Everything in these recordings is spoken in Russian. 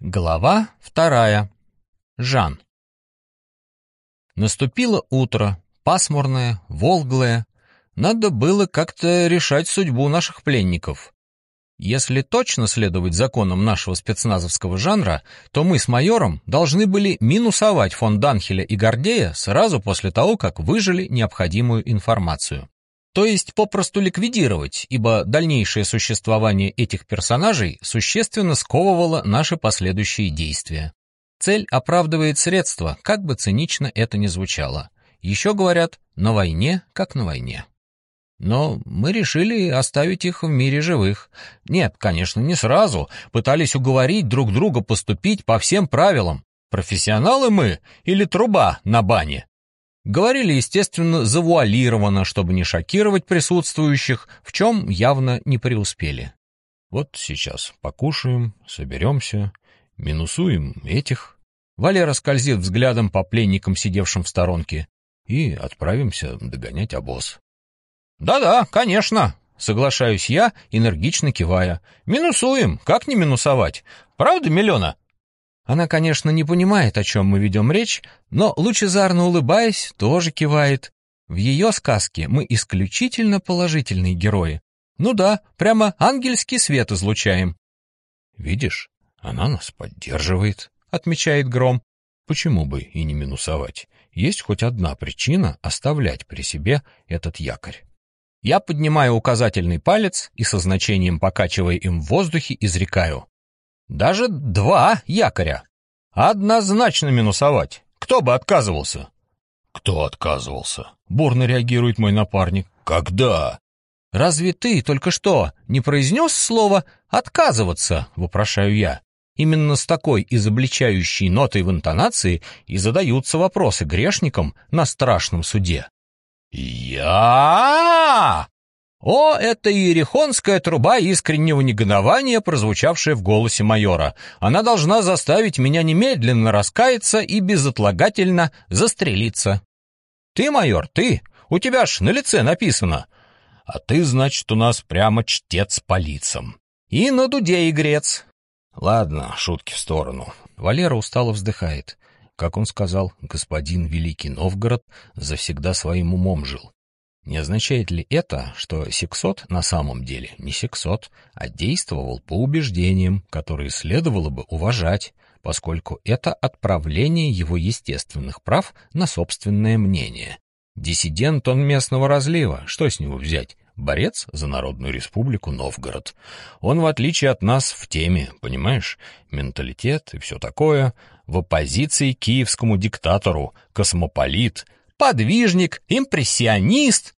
Глава вторая. Жан. Наступило утро, пасмурное, волглое. Надо было как-то решать судьбу наших пленников. Если точно следовать законам нашего спецназовского жанра, то мы с майором должны были минусовать фон Данхеля и Гордея сразу после того, как выжили необходимую информацию то есть попросту ликвидировать, ибо дальнейшее существование этих персонажей существенно сковывало наши последующие действия. Цель оправдывает средства, как бы цинично это ни звучало. Еще говорят, на войне, как на войне. Но мы решили оставить их в мире живых. Нет, конечно, не сразу. Пытались уговорить друг друга поступить по всем правилам. Профессионалы мы или труба на бане? Говорили, естественно, завуалированно, чтобы не шокировать присутствующих, в чем явно не преуспели. Вот сейчас покушаем, соберемся, минусуем этих. Валера скользит взглядом по пленникам, сидевшим в сторонке, и отправимся догонять обоз. «Да-да, конечно», — соглашаюсь я, энергично кивая. «Минусуем, как не минусовать? Правда, Милена?» Она, конечно, не понимает, о чем мы ведем речь, но, лучезарно улыбаясь, тоже кивает. В ее сказке мы исключительно положительные герои. Ну да, прямо ангельский свет излучаем. «Видишь, она нас поддерживает», — отмечает Гром. «Почему бы и не минусовать? Есть хоть одна причина оставлять при себе этот якорь». Я поднимаю указательный палец и со значением покачивая им в воздухе изрекаю. Даже два якоря. Однозначно минусовать. Кто бы отказывался? Кто отказывался? Бурно реагирует мой напарник. Когда? Разве ты только что не произнес слово «отказываться», вопрошаю я. Именно с такой изобличающей нотой в интонации и задаются вопросы грешникам на страшном суде. «Я?» О, это иерихонская труба искреннего негодования, прозвучавшая в голосе майора. Она должна заставить меня немедленно раскаяться и безотлагательно застрелиться. Ты, майор, ты, у тебя ж на лице написано. А ты, значит, у нас прямо чтец по лицам. И на дуде игрец. Ладно, шутки в сторону. Валера устало вздыхает. Как он сказал, господин Великий Новгород завсегда своим умом жил. Не означает ли это, что сексот на самом деле не сексот, а действовал по убеждениям, которые следовало бы уважать, поскольку это отправление его естественных прав на собственное мнение? Диссидент он местного разлива, что с него взять? Борец за Народную Республику Новгород. Он, в отличие от нас, в теме, понимаешь? Менталитет и все такое. В оппозиции киевскому диктатору, космополит, подвижник, импрессионист,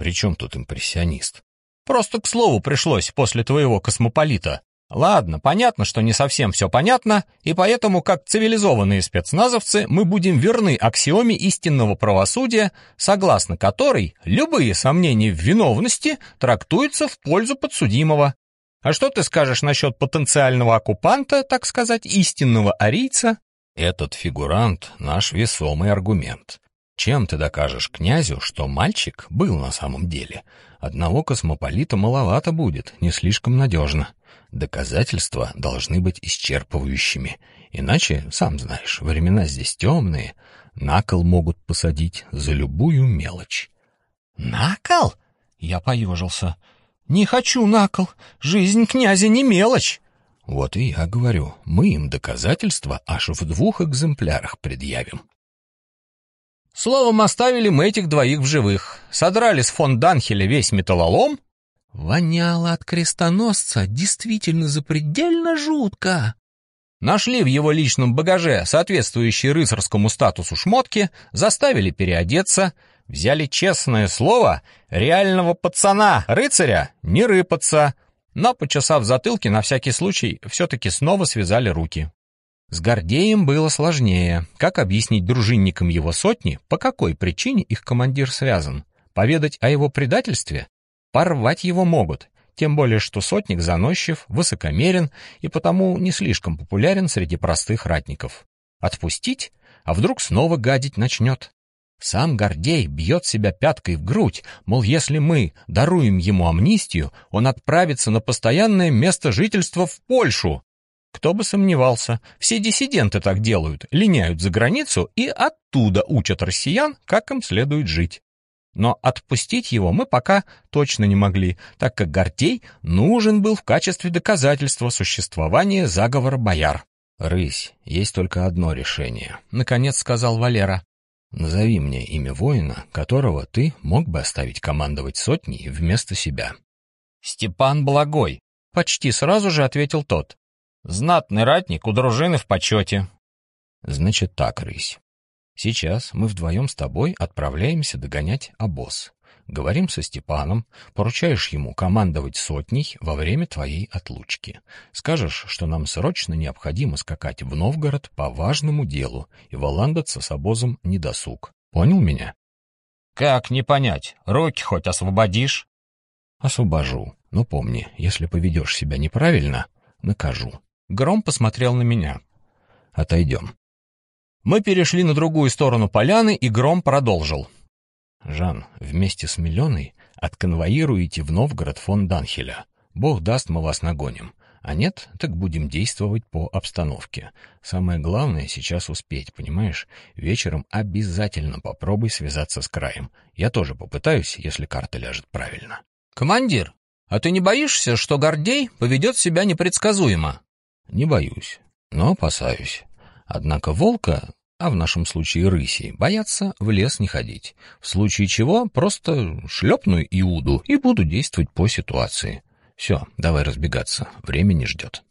при чем тут импрессионист? Просто к слову пришлось после твоего космополита. Ладно, понятно, что не совсем все понятно, и поэтому, как цивилизованные спецназовцы, мы будем верны аксиоме истинного правосудия, согласно которой любые сомнения в виновности трактуются в пользу подсудимого. А что ты скажешь насчет потенциального оккупанта, так сказать, истинного арийца? Этот фигурант — наш весомый аргумент. Чем ты докажешь князю, что мальчик был на самом деле? Одного космополита маловато будет, не слишком надежно. Доказательства должны быть исчерпывающими. Иначе, сам знаешь, времена здесь темные. На кол могут посадить за любую мелочь. На кол? Я поежился. Не хочу на кол. Жизнь князя не мелочь. Вот и я говорю, мы им доказательства аж в двух экземплярах предъявим. Словом, оставили мы этих двоих в живых. Содрали с фон Данхеля весь металлолом. Воняло от крестоносца действительно запредельно жутко. Нашли в его личном багаже соответствующие рыцарскому статусу шмотки, заставили переодеться, взяли честное слово реального пацана, рыцаря, не рыпаться, но, почесав затылки, на всякий случай, все-таки снова связали руки. С Гордеем было сложнее. Как объяснить дружинникам его сотни, по какой причине их командир связан? Поведать о его предательстве? Порвать его могут, тем более что сотник заносчив, высокомерен и потому не слишком популярен среди простых ратников. Отпустить? А вдруг снова гадить начнет? Сам Гордей бьет себя пяткой в грудь, мол, если мы даруем ему амнистию, он отправится на постоянное место жительства в Польшу. Кто бы сомневался, все диссиденты так делают, линяют за границу и оттуда учат россиян, как им следует жить. Но отпустить его мы пока точно не могли, так как Гордей нужен был в качестве доказательства существования заговора бояр. «Рысь, есть только одно решение», — наконец сказал Валера. «Назови мне имя воина, которого ты мог бы оставить командовать сотней вместо себя». «Степан Благой», — почти сразу же ответил тот. «Знатный ратник у дружины в почете». «Значит так, Рысь. Сейчас мы вдвоем с тобой отправляемся догонять обоз. Говорим со Степаном, поручаешь ему командовать сотней во время твоей отлучки. Скажешь, что нам срочно необходимо скакать в Новгород по важному делу и валандаться с обозом недосуг. Понял меня? Как не понять? Руки хоть освободишь? Освобожу. Но помни, если поведешь себя неправильно, накажу. Гром посмотрел на меня. Отойдем. Мы перешли на другую сторону поляны, и Гром продолжил. Жан, вместе с Миллионой отконвоируете в Новгород фон Данхеля. Бог даст, мы вас нагоним. А нет, так будем действовать по обстановке. Самое главное сейчас успеть, понимаешь? Вечером обязательно попробуй связаться с краем. Я тоже попытаюсь, если карта ляжет правильно. Командир, а ты не боишься, что Гордей поведет себя непредсказуемо? Не боюсь, но опасаюсь. Однако волка а в нашем случае рыси, боятся в лес не ходить. В случае чего просто шлепну Иуду и буду действовать по ситуации. Все, давай разбегаться, время не ждет.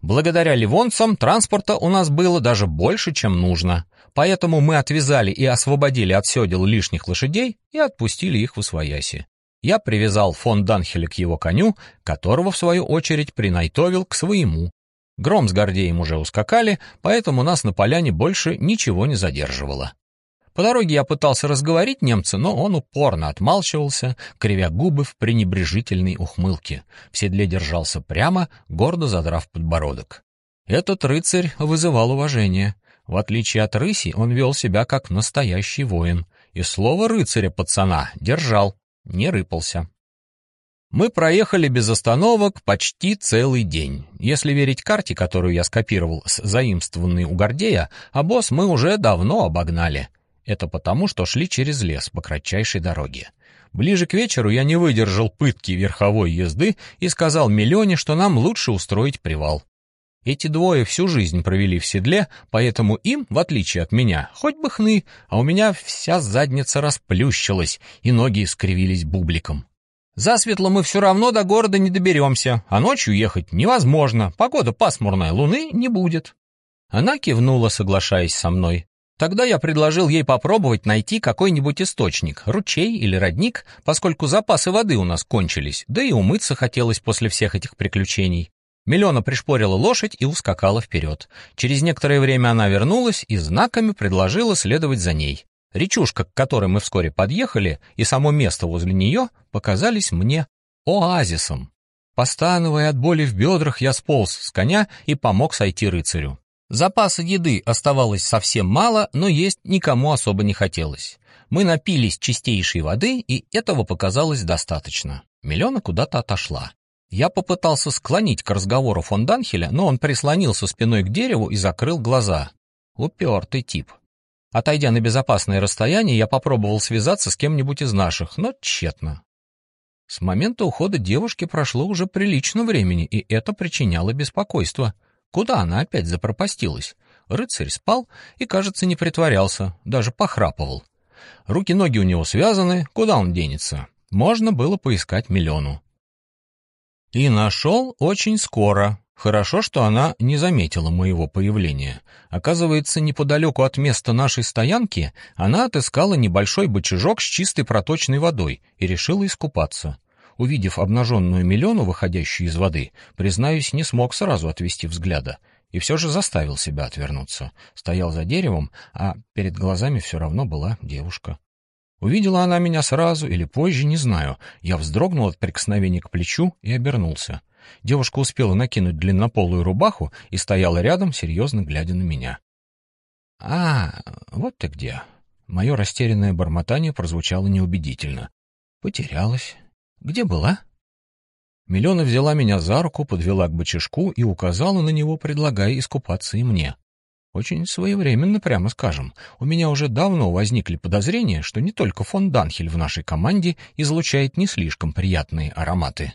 Благодаря ливонцам транспорта у нас было даже больше, чем нужно, поэтому мы отвязали и освободили от седел лишних лошадей и отпустили их в освояси. Я привязал фон Данхеля к его коню, которого, в свою очередь, принайтовил к своему, Гром с Гордеем уже ускакали, поэтому нас на поляне больше ничего не задерживало. По дороге я пытался разговорить немца, но он упорно отмалчивался, кривя губы в пренебрежительной ухмылке. В седле держался прямо, гордо задрав подбородок. Этот рыцарь вызывал уважение. В отличие от рыси, он вел себя как настоящий воин. И слово рыцаря-пацана держал, не рыпался. Мы проехали без остановок почти целый день. Если верить карте, которую я скопировал с заимствованной у Гордея, а босс мы уже давно обогнали. Это потому, что шли через лес по кратчайшей дороге. Ближе к вечеру я не выдержал пытки верховой езды и сказал Миллионе, что нам лучше устроить привал. Эти двое всю жизнь провели в седле, поэтому им, в отличие от меня, хоть бы хны, а у меня вся задница расплющилась и ноги скривились бубликом. Засветло мы все равно до города не доберемся, а ночью ехать невозможно, погода пасмурная, луны не будет». Она кивнула, соглашаясь со мной. Тогда я предложил ей попробовать найти какой-нибудь источник, ручей или родник, поскольку запасы воды у нас кончились, да и умыться хотелось после всех этих приключений. Миллиона пришпорила лошадь и ускакала вперед. Через некоторое время она вернулась и знаками предложила следовать за ней. Речушка, к которой мы вскоре подъехали, и само место возле нее показались мне оазисом. Постановая от боли в бедрах, я сполз с коня и помог сойти рыцарю. Запаса еды оставалось совсем мало, но есть никому особо не хотелось. Мы напились чистейшей воды, и этого показалось достаточно. Миллиона куда-то отошла. Я попытался склонить к разговору фон Данхеля, но он прислонился спиной к дереву и закрыл глаза. Упертый тип. Отойдя на безопасное расстояние, я попробовал связаться с кем-нибудь из наших, но тщетно. С момента ухода девушки прошло уже прилично времени, и это причиняло беспокойство. Куда она опять запропастилась? Рыцарь спал и, кажется, не притворялся, даже похрапывал. Руки-ноги у него связаны, куда он денется? Можно было поискать Миллиону. И нашел очень скоро, Хорошо, что она не заметила моего появления. Оказывается, неподалеку от места нашей стоянки она отыскала небольшой бочажок с чистой проточной водой и решила искупаться. Увидев обнаженную миллиону, выходящую из воды, признаюсь, не смог сразу отвести взгляда и все же заставил себя отвернуться. Стоял за деревом, а перед глазами все равно была девушка. Увидела она меня сразу или позже, не знаю. Я вздрогнул от прикосновения к плечу и обернулся. Девушка успела накинуть длиннополую рубаху и стояла рядом, серьезно глядя на меня. «А, вот ты где!» Мое растерянное бормотание прозвучало неубедительно. «Потерялась. Где была?» Милена взяла меня за руку, подвела к бочишку и указала на него, предлагая искупаться и мне. Очень своевременно, прямо скажем. У меня уже давно возникли подозрения, что не только фон Данхель в нашей команде излучает не слишком приятные ароматы.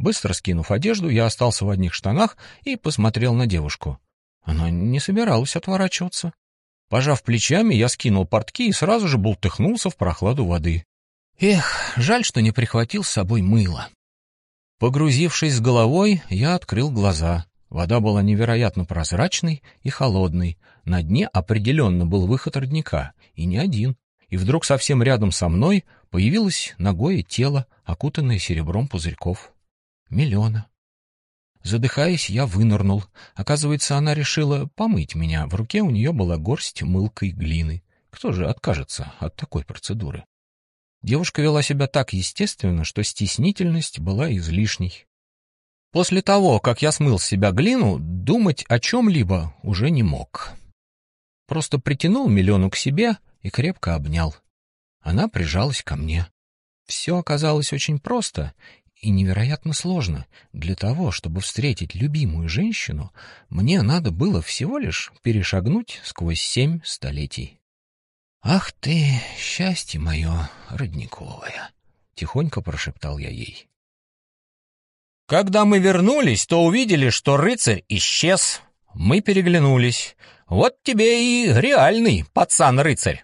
Быстро скинув одежду, я остался в одних штанах и посмотрел на девушку. Она не собиралась отворачиваться. Пожав плечами, я скинул портки и сразу же бултыхнулся в прохладу воды. Эх, жаль, что не прихватил с собой мыло. Погрузившись с головой, я открыл глаза. Вода была невероятно прозрачной и холодной. На дне определенно был выход родника, и не один. И вдруг совсем рядом со мной появилось ногое тело, окутанное серебром пузырьков. Миллиона. Задыхаясь, я вынырнул. Оказывается, она решила помыть меня. В руке у нее была горсть мылкой глины. Кто же откажется от такой процедуры? Девушка вела себя так естественно, что стеснительность была излишней. После того, как я смыл с себя глину, думать о чем-либо уже не мог. Просто притянул Миллиону к себе и крепко обнял. Она прижалась ко мне. Все оказалось очень просто и невероятно сложно. Для того, чтобы встретить любимую женщину, мне надо было всего лишь перешагнуть сквозь семь столетий. «Ах ты, счастье мое родниковое!» — тихонько прошептал я ей. Когда мы вернулись, то увидели, что рыцарь исчез. Мы переглянулись. Вот тебе и реальный пацан-рыцарь.